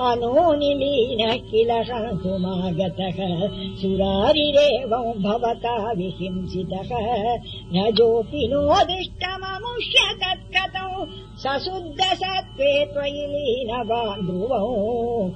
अनोनिलीन किल तुमागतः सुरारिरेवम् भवता विहिंसितः। न जोऽपि नोदिष्टममुष्य तत्कतौ सशुद्दसत्त्वे त्वयि लीन ध्रुवौ।